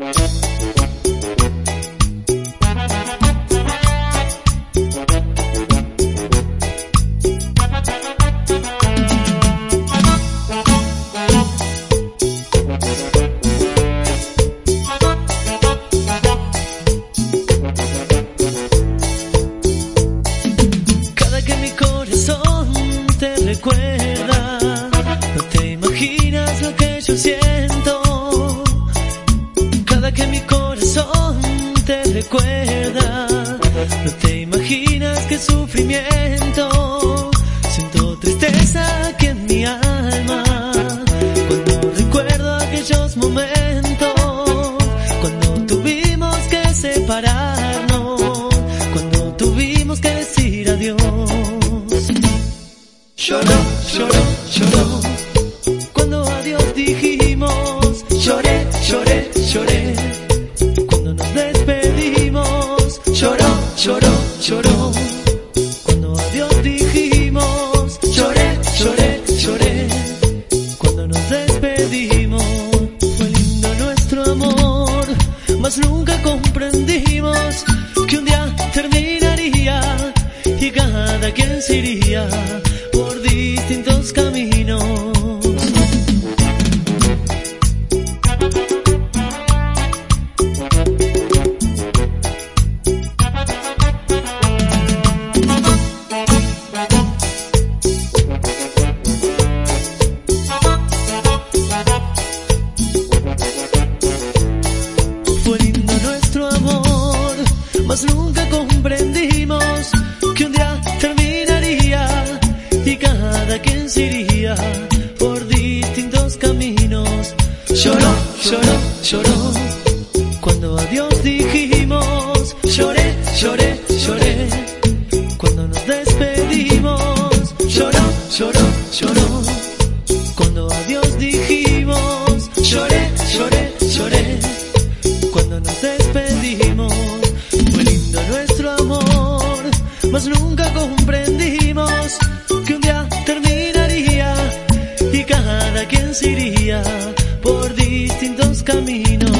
Cada recuerda, no te imaginas qué sufrimiento. Siento tristeza aquí en mi alma cuando recuerdo aquellos momentos, cuando tuvimos que separarnos, cuando tuvimos que decir adiós. Lloró, lloró, lloró. Lloró. Cuando adiós dijimos, lloré, lloré, lloré. Cuando nos despedimos, fue lindo nuestro amor, mas nunca comprendimos que un día terminaría y cada quien se iría mas nunca comprendimos que un día terminaría y cada quien se iría por distintos caminos. Lloró, lloró, lloró. Cuando adiós dijimos, lloré, lloré, lloré. Cuando nos despedimos, lloró, lloró, lloró. iría por distintos caminos.